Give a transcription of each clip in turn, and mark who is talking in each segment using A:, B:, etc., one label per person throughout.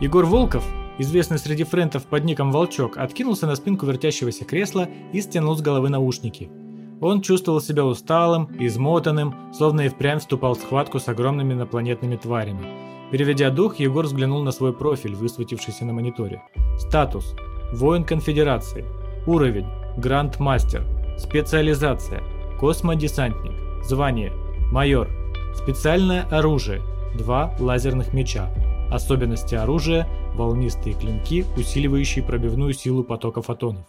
A: Егор Волков, известный среди френтов под ником Волчок, откинулся на спинку вертящегося кресла и стянул с головы наушники. Он чувствовал себя усталым, измотанным, словно и впрямь вступал в схватку с огромными инопланетными тварями. Переведя дух, Егор взглянул на свой профиль, высветившийся на мониторе. Статус. Воин Конфедерации. Уровень. Гранд-мастер. Специализация. Космодесантник. Звание. Майор. Специальное оружие. Два лазерных меча. Особенности оружия – волнистые клинки, усиливающие пробивную силу потока фотонов.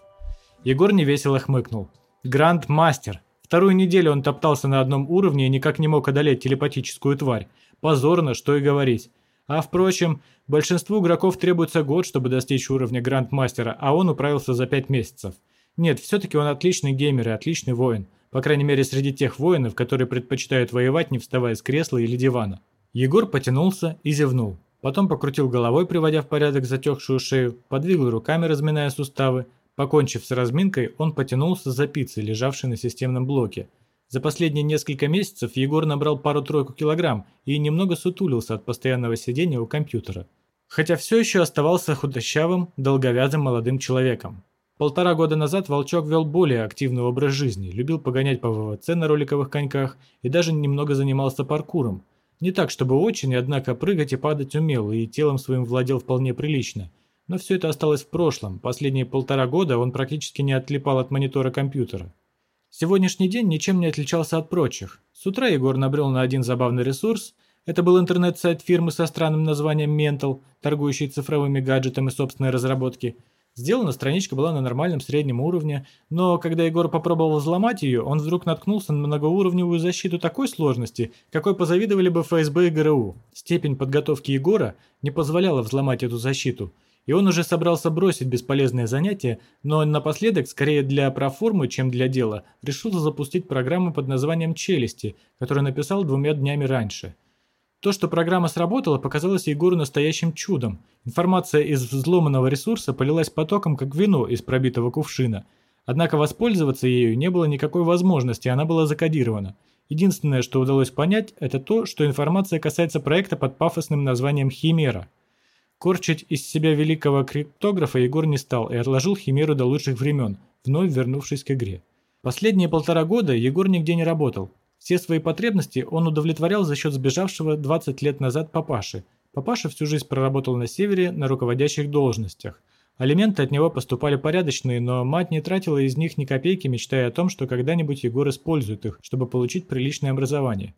A: Егор невесело хмыкнул. Гранд-мастер. Вторую неделю он топтался на одном уровне и никак не мог одолеть телепатическую тварь. Позорно, что и говорить. А впрочем, большинству игроков требуется год, чтобы достичь уровня Гранд-мастера, а он управился за пять месяцев. Нет, все-таки он отличный геймер и отличный воин. По крайней мере, среди тех воинов, которые предпочитают воевать, не вставая с кресла или дивана. Егор потянулся и зевнул. Потом покрутил головой, приводя в порядок затекшую шею, подвигал руками, разминая суставы. Покончив с разминкой, он потянулся за пиццей, лежавшей на системном блоке. За последние несколько месяцев Егор набрал пару-тройку килограмм и немного сутулился от постоянного сидения у компьютера. Хотя все еще оставался худощавым, долговязым молодым человеком. Полтора года назад Волчок вел более активный образ жизни, любил погонять по ВВЦ на роликовых коньках и даже немного занимался паркуром, не так, чтобы очень, однако прыгать и падать умел, и телом своим владел вполне прилично. Но все это осталось в прошлом. Последние полтора года он практически не отлипал от монитора компьютера. Сегодняшний день ничем не отличался от прочих. С утра Егор набрел на один забавный ресурс. Это был интернет-сайт фирмы со странным названием Mental, торгующий цифровыми гаджетами собственной разработки – Сделана страничка была на нормальном среднем уровне, но когда Егор попробовал взломать ее, он вдруг наткнулся на многоуровневую защиту такой сложности, какой позавидовали бы ФСБ и ГРУ. Степень подготовки Егора не позволяла взломать эту защиту, и он уже собрался бросить бесполезное занятие, но напоследок, скорее для проформы, чем для дела, решил запустить программу под названием «Челюсти», которую написал двумя днями раньше – то, что программа сработала, показалось Егору настоящим чудом. Информация из взломанного ресурса полилась потоком, как вино из пробитого кувшина. Однако воспользоваться ею не было никакой возможности, она была закодирована. Единственное, что удалось понять, это то, что информация касается проекта под пафосным названием «Химера». Корчить из себя великого криптографа Егор не стал и отложил Химеру до лучших времен, вновь вернувшись к игре. Последние полтора года Егор нигде не работал, все свои потребности он удовлетворял за счет сбежавшего 20 лет назад папаши. Папаша всю жизнь проработал на севере на руководящих должностях. Алименты от него поступали порядочные, но мать не тратила из них ни копейки, мечтая о том, что когда-нибудь Егор использует их, чтобы получить приличное образование.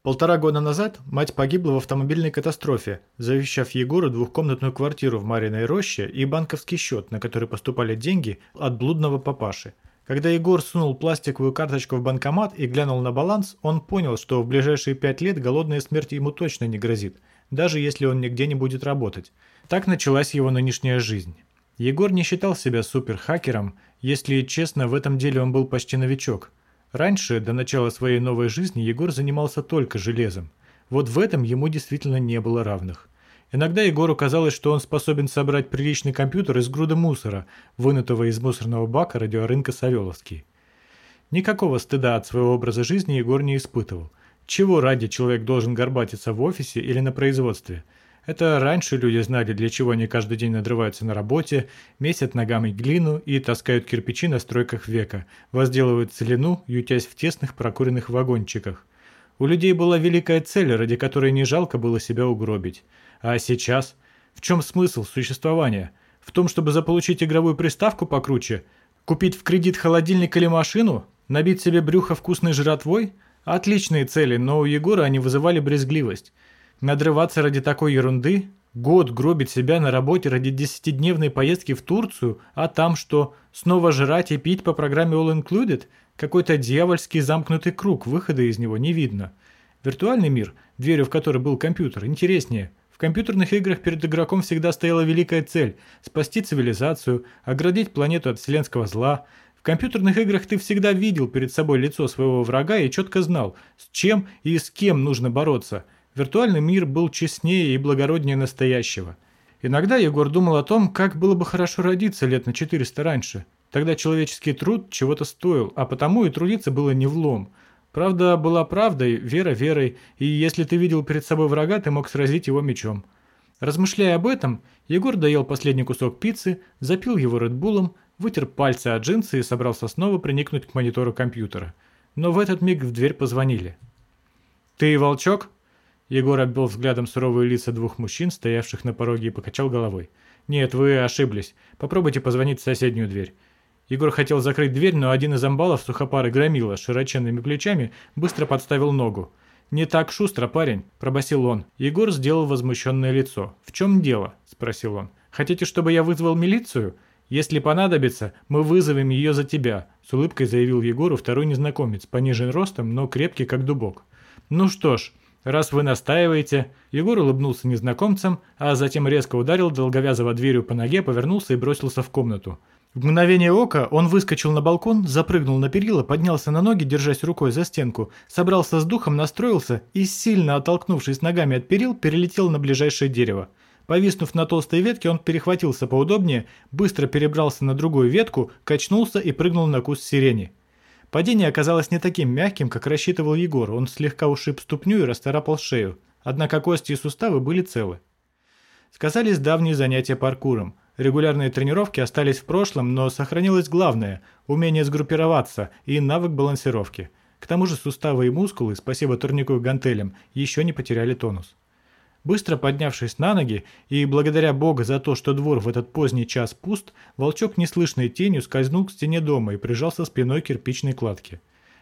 A: Полтора года назад мать погибла в автомобильной катастрофе, завещав Егору двухкомнатную квартиру в Мариной роще и банковский счет, на который поступали деньги от блудного папаши – когда Егор сунул пластиковую карточку в банкомат и глянул на баланс, он понял, что в ближайшие пять лет голодная смерть ему точно не грозит, даже если он нигде не будет работать. Так началась его нынешняя жизнь. Егор не считал себя суперхакером, если честно, в этом деле он был почти новичок. Раньше, до начала своей новой жизни, Егор занимался только железом. Вот в этом ему действительно не было равных. Иногда Егору казалось, что он способен собрать приличный компьютер из груды мусора, вынутого из мусорного бака радиорынка Савеловский. Никакого стыда от своего образа жизни Егор не испытывал. Чего ради человек должен горбатиться в офисе или на производстве? Это раньше люди знали, для чего они каждый день надрываются на работе, месят ногами глину и таскают кирпичи на стройках века, возделывают целину, ютясь в тесных прокуренных вагончиках. У людей была великая цель, ради которой не жалко было себя угробить – а сейчас? В чем смысл существования? В том, чтобы заполучить игровую приставку покруче? Купить в кредит холодильник или машину? Набить себе брюхо вкусной жратвой? Отличные цели, но у Егора они вызывали брезгливость. Надрываться ради такой ерунды? Год гробить себя на работе ради десятидневной поездки в Турцию, а там что, снова жрать и пить по программе All Included? Какой-то дьявольский замкнутый круг, выхода из него не видно. Виртуальный мир, дверью в который был компьютер, интереснее – компьютерных играх перед игроком всегда стояла великая цель – спасти цивилизацию, оградить планету от вселенского зла. В компьютерных играх ты всегда видел перед собой лицо своего врага и четко знал, с чем и с кем нужно бороться. Виртуальный мир был честнее и благороднее настоящего. Иногда Егор думал о том, как было бы хорошо родиться лет на 400 раньше. Тогда человеческий труд чего-то стоил, а потому и трудиться было не влом – Правда была правдой, вера верой, и если ты видел перед собой врага, ты мог сразить его мечом. Размышляя об этом, Егор доел последний кусок пиццы, запил его редбулом, вытер пальцы от джинсы и собрался снова приникнуть к монитору компьютера. Но в этот миг в дверь позвонили. «Ты волчок?» Егор обвел взглядом суровые лица двух мужчин, стоявших на пороге, и покачал головой. «Нет, вы ошиблись. Попробуйте позвонить в соседнюю дверь». Егор хотел закрыть дверь, но один из амбалов сухопары громила широченными плечами быстро подставил ногу. «Не так шустро, парень», – пробасил он. Егор сделал возмущенное лицо. «В чем дело?» – спросил он. «Хотите, чтобы я вызвал милицию?» «Если понадобится, мы вызовем ее за тебя», – с улыбкой заявил Егору второй незнакомец, понижен ростом, но крепкий как дубок. «Ну что ж, раз вы настаиваете...» Егор улыбнулся незнакомцам, а затем резко ударил долговязого дверью по ноге, повернулся и бросился в комнату. В мгновение ока он выскочил на балкон, запрыгнул на перила, поднялся на ноги, держась рукой за стенку, собрался с духом, настроился и, сильно оттолкнувшись ногами от перил, перелетел на ближайшее дерево. Повиснув на толстой ветке, он перехватился поудобнее, быстро перебрался на другую ветку, качнулся и прыгнул на куст сирени. Падение оказалось не таким мягким, как рассчитывал Егор, он слегка ушиб ступню и расторапал шею, однако кости и суставы были целы. Сказались давние занятия паркуром – Регулярные тренировки остались в прошлом, но сохранилось главное – умение сгруппироваться и навык балансировки. К тому же суставы и мускулы, спасибо турнику и гантелям, еще не потеряли тонус. Быстро поднявшись на ноги и благодаря Бога за то, что двор в этот поздний час пуст, волчок неслышной тенью скользнул к стене дома и прижался спиной к кирпичной кладке.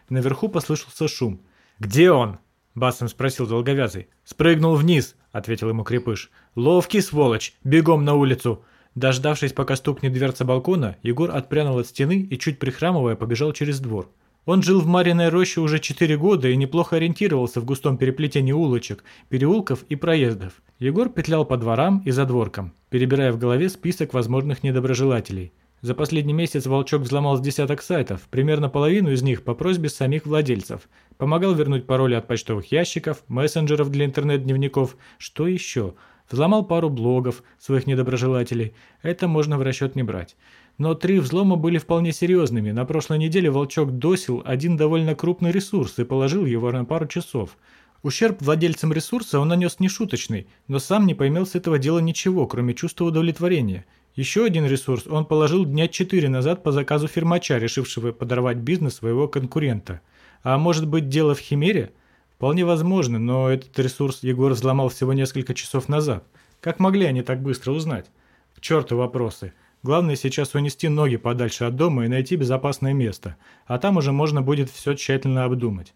A: Наверху послышался шум. «Где он?» – басом спросил долговязый. «Спрыгнул вниз», – ответил ему крепыш. «Ловкий сволочь! Бегом на улицу! Дождавшись, пока стукнет дверца балкона, Егор отпрянул от стены и, чуть прихрамывая, побежал через двор. Он жил в Мариной роще уже 4 года и неплохо ориентировался в густом переплетении улочек, переулков и проездов. Егор петлял по дворам и задворкам, перебирая в голове список возможных недоброжелателей. За последний месяц Волчок взломал с десяток сайтов, примерно половину из них по просьбе самих владельцев. Помогал вернуть пароли от почтовых ящиков, мессенджеров для интернет-дневников, что еще – Взломал пару блогов своих недоброжелателей. Это можно в расчет не брать. Но три взлома были вполне серьезными. На прошлой неделе Волчок досил один довольно крупный ресурс и положил его на пару часов. Ущерб владельцам ресурса он нанес нешуточный, но сам не поймел с этого дела ничего, кроме чувства удовлетворения. Еще один ресурс он положил дня четыре назад по заказу фирмача, решившего подорвать бизнес своего конкурента. А может быть дело в химере? Вполне возможно, но этот ресурс Егор взломал всего несколько часов назад. Как могли они так быстро узнать? К черту вопросы. Главное сейчас унести ноги подальше от дома и найти безопасное место, а там уже можно будет все тщательно обдумать.